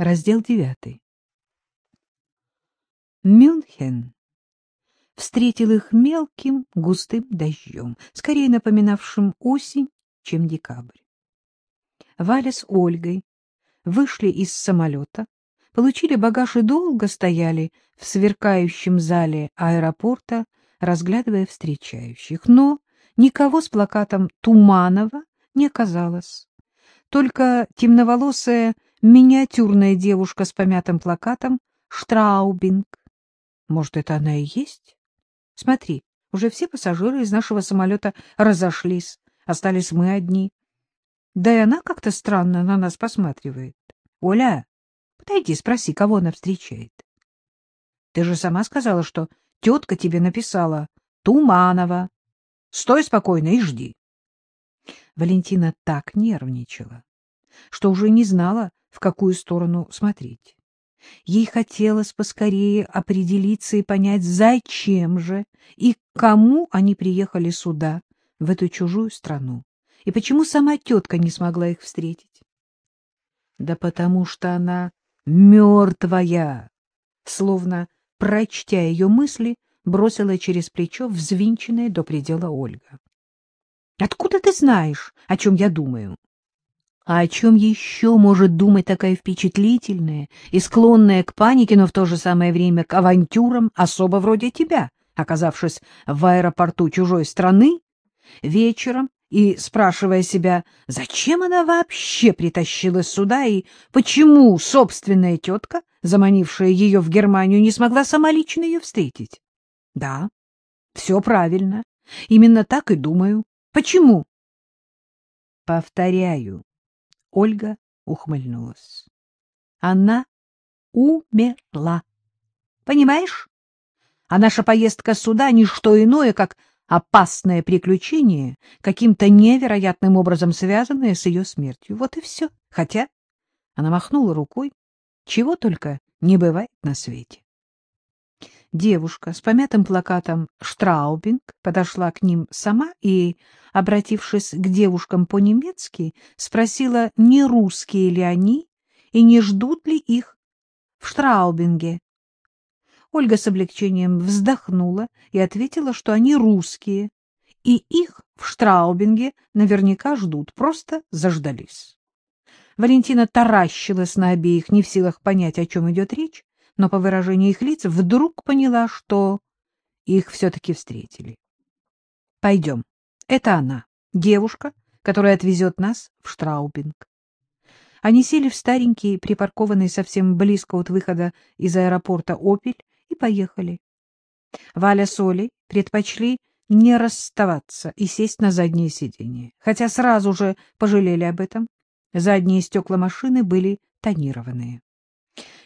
Раздел девятый. Мюнхен встретил их мелким густым дождем, скорее напоминавшим осень, чем декабрь. Валя с Ольгой вышли из самолета, получили багаж и долго стояли в сверкающем зале аэропорта, разглядывая встречающих. Но никого с плакатом Туманова не оказалось. Только темноволосая миниатюрная девушка с помятым плакатом Штраубинг. Может, это она и есть? Смотри, уже все пассажиры из нашего самолета разошлись, остались мы одни. Да и она как-то странно на нас посматривает. Оля, подойди, спроси, кого она встречает. Ты же сама сказала, что тетка тебе написала Туманова. Стой спокойно и жди. Валентина так нервничала, что уже не знала, в какую сторону смотреть. Ей хотелось поскорее определиться и понять, зачем же и кому они приехали сюда, в эту чужую страну, и почему сама тетка не смогла их встретить. Да потому что она мертвая, словно, прочтя ее мысли, бросила через плечо взвинченная до предела Ольга. — Откуда ты знаешь, о чем я думаю? А о чем еще может думать такая впечатлительная и склонная к панике, но в то же самое время к авантюрам особо вроде тебя, оказавшись в аэропорту чужой страны, вечером и спрашивая себя, зачем она вообще притащилась сюда и почему собственная тетка, заманившая ее в Германию, не смогла сама лично ее встретить? Да, все правильно. Именно так и думаю. Почему? Повторяю, Ольга ухмыльнулась. Она умерла. Понимаешь? А наша поездка сюда — не что иное, как опасное приключение, каким-то невероятным образом связанное с ее смертью. Вот и все. Хотя она махнула рукой. Чего только не бывает на свете. Девушка с помятым плакатом «Штраубинг» подошла к ним сама и, обратившись к девушкам по-немецки, спросила, не русские ли они и не ждут ли их в Штраубинге. Ольга с облегчением вздохнула и ответила, что они русские, и их в Штраубинге наверняка ждут, просто заждались. Валентина таращилась на обеих, не в силах понять, о чем идет речь, но по выражению их лиц вдруг поняла, что их все-таки встретили. — Пойдем. Это она, девушка, которая отвезет нас в Штраубинг. Они сели в старенький, припаркованный совсем близко от выхода из аэропорта «Опель» и поехали. Валя с Олей предпочли не расставаться и сесть на заднее сиденье, хотя сразу же пожалели об этом. Задние стекла машины были тонированные.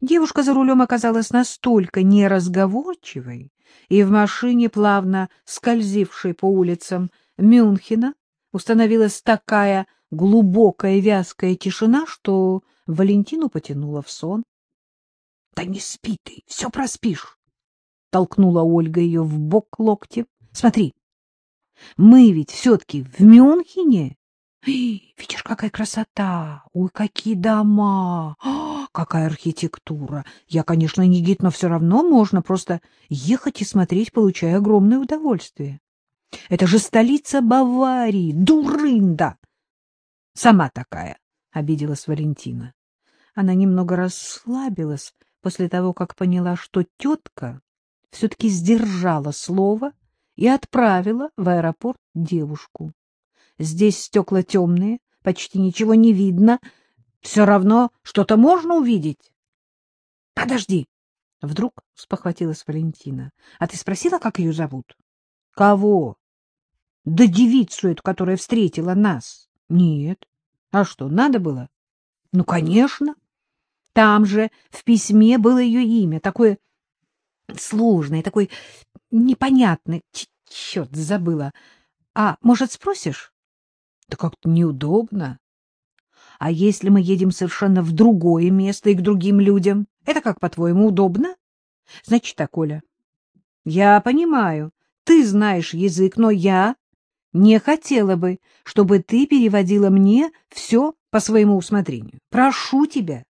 Девушка за рулем оказалась настолько неразговорчивой, и в машине, плавно скользившей по улицам Мюнхена, установилась такая глубокая вязкая тишина, что Валентину потянула в сон. — Да не спи ты, все проспишь! — толкнула Ольга ее в бок локтем. — Смотри, мы ведь все-таки в Мюнхене. Видишь, какая красота! Ой, какие дома! О, какая архитектура! Я, конечно, не гид, но все равно можно просто ехать и смотреть, получая огромное удовольствие. Это же столица Баварии, Дурында! Сама такая, — обиделась Валентина. Она немного расслабилась после того, как поняла, что тетка все-таки сдержала слово и отправила в аэропорт девушку. Здесь стекла темные, почти ничего не видно. Все равно что-то можно увидеть. — Подожди! — вдруг спохватилась Валентина. — А ты спросила, как ее зовут? — Кого? — Да девицу эту, которая встретила нас. — Нет. — А что, надо было? — Ну, конечно. Там же в письме было ее имя, такое сложное, такое непонятное. Черт, забыла. А может, спросишь? Да как-то неудобно. А если мы едем совершенно в другое место и к другим людям? Это как, по-твоему, удобно? Значит так, Оля. Я понимаю, ты знаешь язык, но я не хотела бы, чтобы ты переводила мне все по своему усмотрению. Прошу тебя,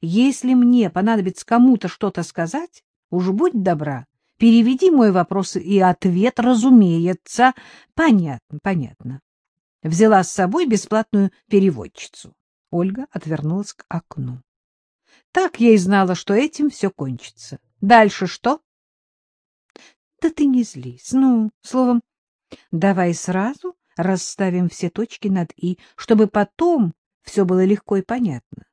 Если мне понадобится кому-то что-то сказать, уж будь добра, переведи мой вопрос и ответ, разумеется. Понятно, понятно. Взяла с собой бесплатную переводчицу. Ольга отвернулась к окну. Так я и знала, что этим все кончится. Дальше что? Да ты не злись. Ну, словом, давай сразу расставим все точки над «и», чтобы потом все было легко и понятно.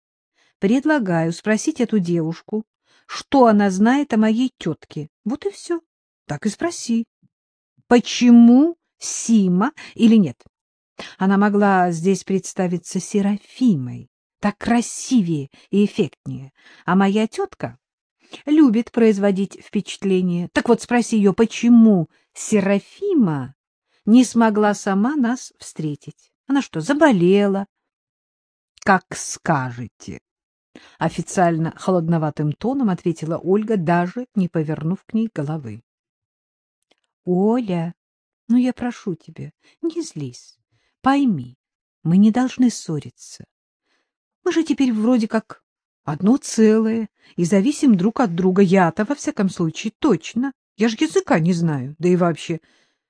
Предлагаю спросить эту девушку, что она знает о моей тетке. Вот и все. Так и спроси. Почему Сима или нет? Она могла здесь представиться Серафимой, так красивее и эффектнее. А моя тетка любит производить впечатление. Так вот спроси ее, почему Серафима не смогла сама нас встретить? Она что, заболела? Как скажете. Официально холодноватым тоном ответила Ольга, даже не повернув к ней головы. — Оля, ну я прошу тебя, не злись. Пойми, мы не должны ссориться. Мы же теперь вроде как одно целое и зависим друг от друга. Я-то, во всяком случае, точно. Я же языка не знаю. Да и вообще...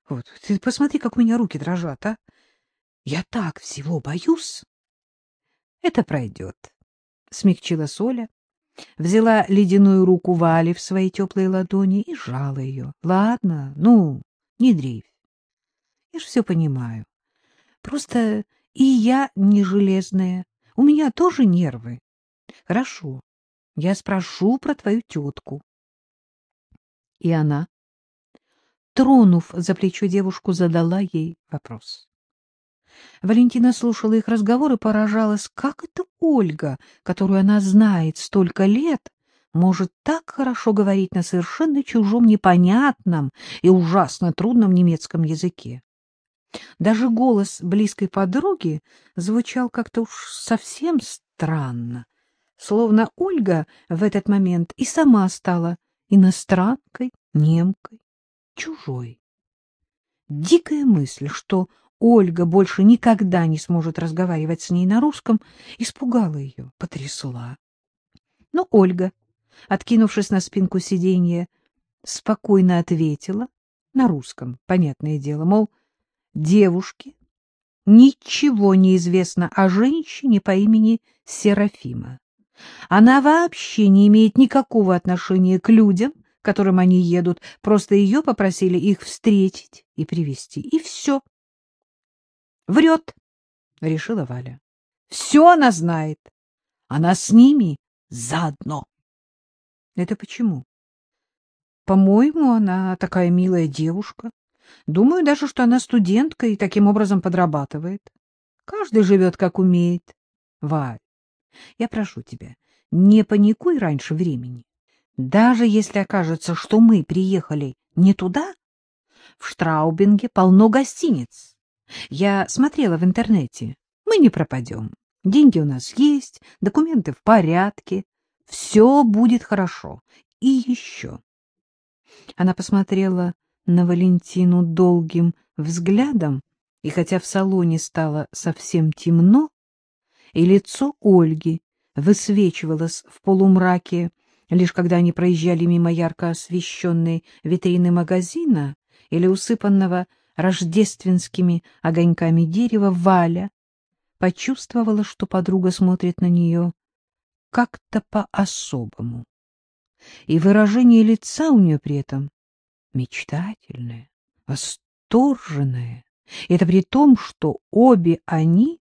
Вот, ты посмотри, как у меня руки дрожат, а. Я так всего боюсь. Это пройдет, — смягчила Соля, взяла ледяную руку Вали в свои теплые ладони и сжала ее. — Ладно, ну, не дрейфь. Я ж все понимаю. Просто и я не железная. У меня тоже нервы. Хорошо, я спрошу про твою тетку. И она, тронув за плечо девушку, задала ей вопрос. Валентина слушала их разговор и поражалась, как это Ольга, которую она знает столько лет, может так хорошо говорить на совершенно чужом, непонятном и ужасно трудном немецком языке. Даже голос близкой подруги звучал как-то уж совсем странно, словно Ольга в этот момент и сама стала иностранкой, немкой, чужой. Дикая мысль, что Ольга больше никогда не сможет разговаривать с ней на русском, испугала ее, потрясла. Но Ольга, откинувшись на спинку сиденья, спокойно ответила, на русском, понятное дело, мол, девушке ничего не известно о женщине по имени Серафима. Она вообще не имеет никакого отношения к людям, к которым они едут, просто ее попросили их встретить и привести, и все. — Врет, — решила Валя. — Все она знает. Она с ними заодно. — Это почему? — По-моему, она такая милая девушка. Думаю даже, что она студентка и таким образом подрабатывает. Каждый живет, как умеет. Валь, я прошу тебя, не паникуй раньше времени. Даже если окажется, что мы приехали не туда, в Штраубинге полно гостиниц. Я смотрела в интернете. Мы не пропадем. Деньги у нас есть, документы в порядке. Все будет хорошо. И еще. Она посмотрела на Валентину долгим взглядом, и хотя в салоне стало совсем темно, и лицо Ольги высвечивалось в полумраке, лишь когда они проезжали мимо ярко освещенной витрины магазина или усыпанного рождественскими огоньками дерева, Валя почувствовала, что подруга смотрит на нее как-то по-особому. И выражение лица у нее при этом мечтательное, восторженное. И это при том, что обе они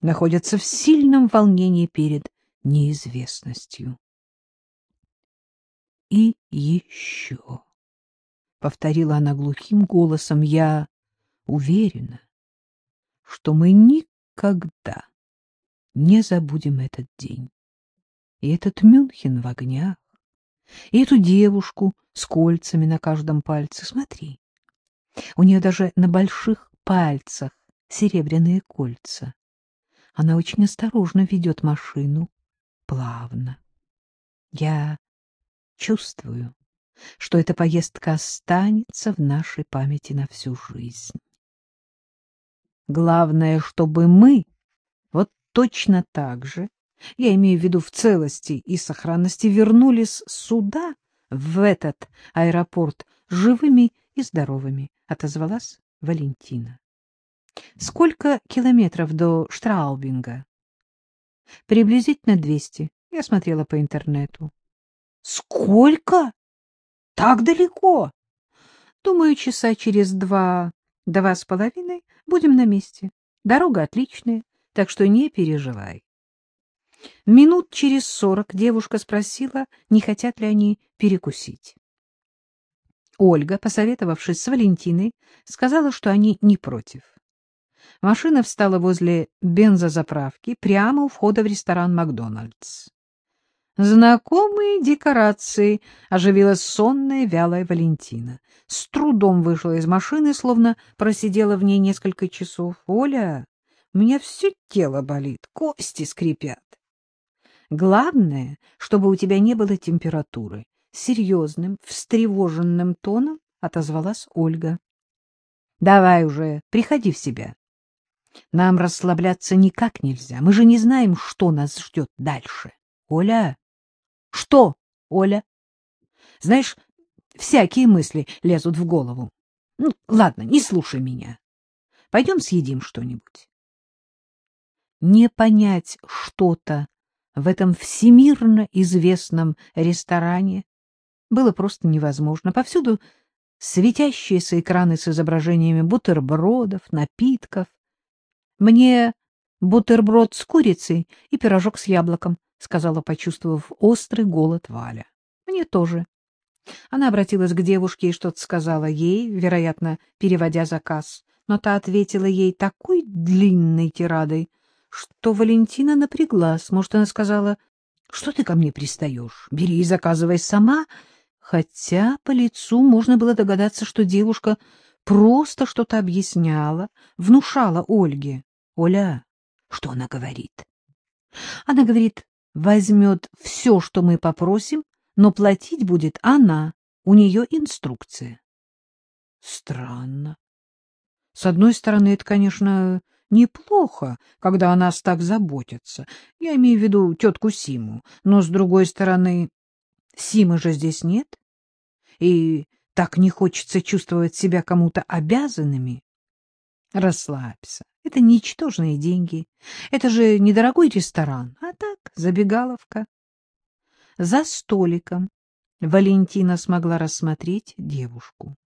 находятся в сильном волнении перед неизвестностью. И еще повторила она глухим голосом, я уверена, что мы никогда не забудем этот день. И этот Мюнхен в огнях, и эту девушку с кольцами на каждом пальце. Смотри, у нее даже на больших пальцах серебряные кольца. Она очень осторожно ведет машину, плавно. Я чувствую, что эта поездка останется в нашей памяти на всю жизнь. Главное, чтобы мы вот точно так же я имею в виду в целости и сохранности, вернулись сюда, в этот аэропорт, живыми и здоровыми, — отозвалась Валентина. — Сколько километров до Штраубинга? — Приблизительно двести. Я смотрела по интернету. — Сколько? Так далеко? Думаю, часа через два, два с половиной будем на месте. Дорога отличная, так что не переживай. Минут через сорок девушка спросила, не хотят ли они перекусить. Ольга, посоветовавшись с Валентиной, сказала, что они не против. Машина встала возле бензозаправки прямо у входа в ресторан «Макдональдс». Знакомые декорации, оживилась сонная, вялая Валентина. С трудом вышла из машины, словно просидела в ней несколько часов. — Оля, у меня все тело болит, кости скрипят. Главное, чтобы у тебя не было температуры. Серьезным, встревоженным тоном отозвалась Ольга. — Давай уже, приходи в себя. Нам расслабляться никак нельзя. Мы же не знаем, что нас ждет дальше. Оля... Что, Оля? Знаешь, всякие мысли лезут в голову. Ну, ладно, не слушай меня. Пойдем съедим что-нибудь. Не понять что-то в этом всемирно известном ресторане было просто невозможно. Повсюду светящиеся экраны с изображениями бутербродов, напитков. Мне бутерброд с курицей и пирожок с яблоком, — сказала, почувствовав острый голод Валя. — Мне тоже. Она обратилась к девушке и что-то сказала ей, вероятно, переводя заказ, но та ответила ей такой длинной тирадой, что Валентина напряглась. Может, она сказала, что ты ко мне пристаешь? Бери и заказывай сама. Хотя по лицу можно было догадаться, что девушка просто что-то объясняла, внушала Ольге. Оля, что она говорит? Она говорит, возьмет все, что мы попросим, но платить будет она, у нее инструкция. Странно. С одной стороны, это, конечно, неплохо, когда о нас так заботятся. Я имею в виду тетку Симу. Но, с другой стороны, Симы же здесь нет. И так не хочется чувствовать себя кому-то обязанными. Расслабься. Это ничтожные деньги. Это же недорогой ресторан, а так забегаловка. За столиком Валентина смогла рассмотреть девушку.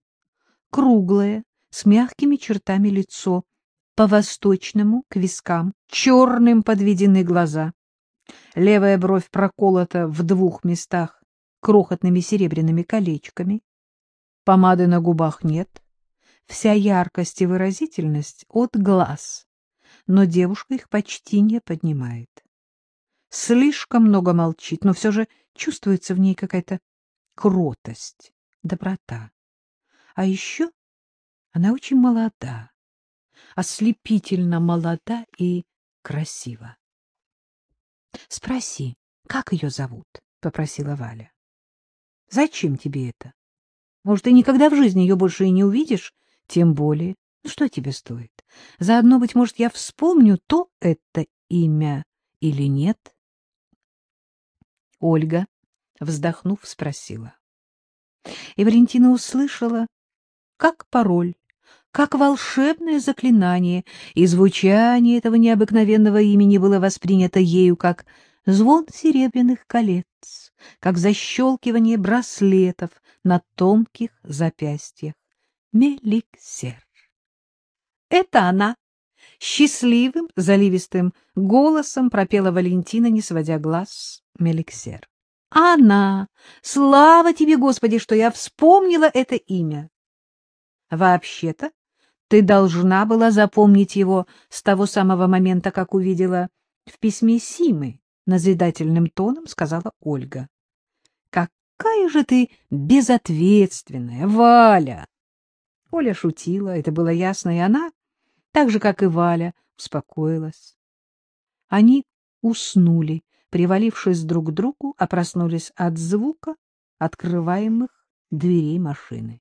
Круглое, с мягкими чертами лицо, по-восточному к вискам, черным подведены глаза. Левая бровь проколота в двух местах крохотными серебряными колечками. Помады на губах нет, вся яркость и выразительность от глаз, но девушка их почти не поднимает. Слишком много молчит, но все же чувствуется в ней какая-то кротость, доброта. А еще она очень молода, ослепительно молода и красива. — Спроси, как ее зовут? — попросила Валя. — Зачем тебе это? Может, ты никогда в жизни ее больше и не увидишь? Тем более, ну что тебе стоит? Заодно, быть может, я вспомню, то это имя или нет. Ольга, вздохнув, спросила. И Валентина услышала, как пароль, как волшебное заклинание, и звучание этого необыкновенного имени было воспринято ею как звон серебряных колец, как защелкивание браслетов на тонких запястьях. Меликсер. Это она. Счастливым, заливистым голосом пропела Валентина, не сводя глаз Меликсер. Она! Слава тебе, Господи, что я вспомнила это имя. Вообще-то, ты должна была запомнить его с того самого момента, как увидела в письме Симы, назидательным тоном сказала Ольга. Какая же ты безответственная, Валя! Оля шутила, это было ясно, и она, так же, как и Валя, успокоилась. Они уснули, привалившись друг к другу, а проснулись от звука открываемых дверей машины.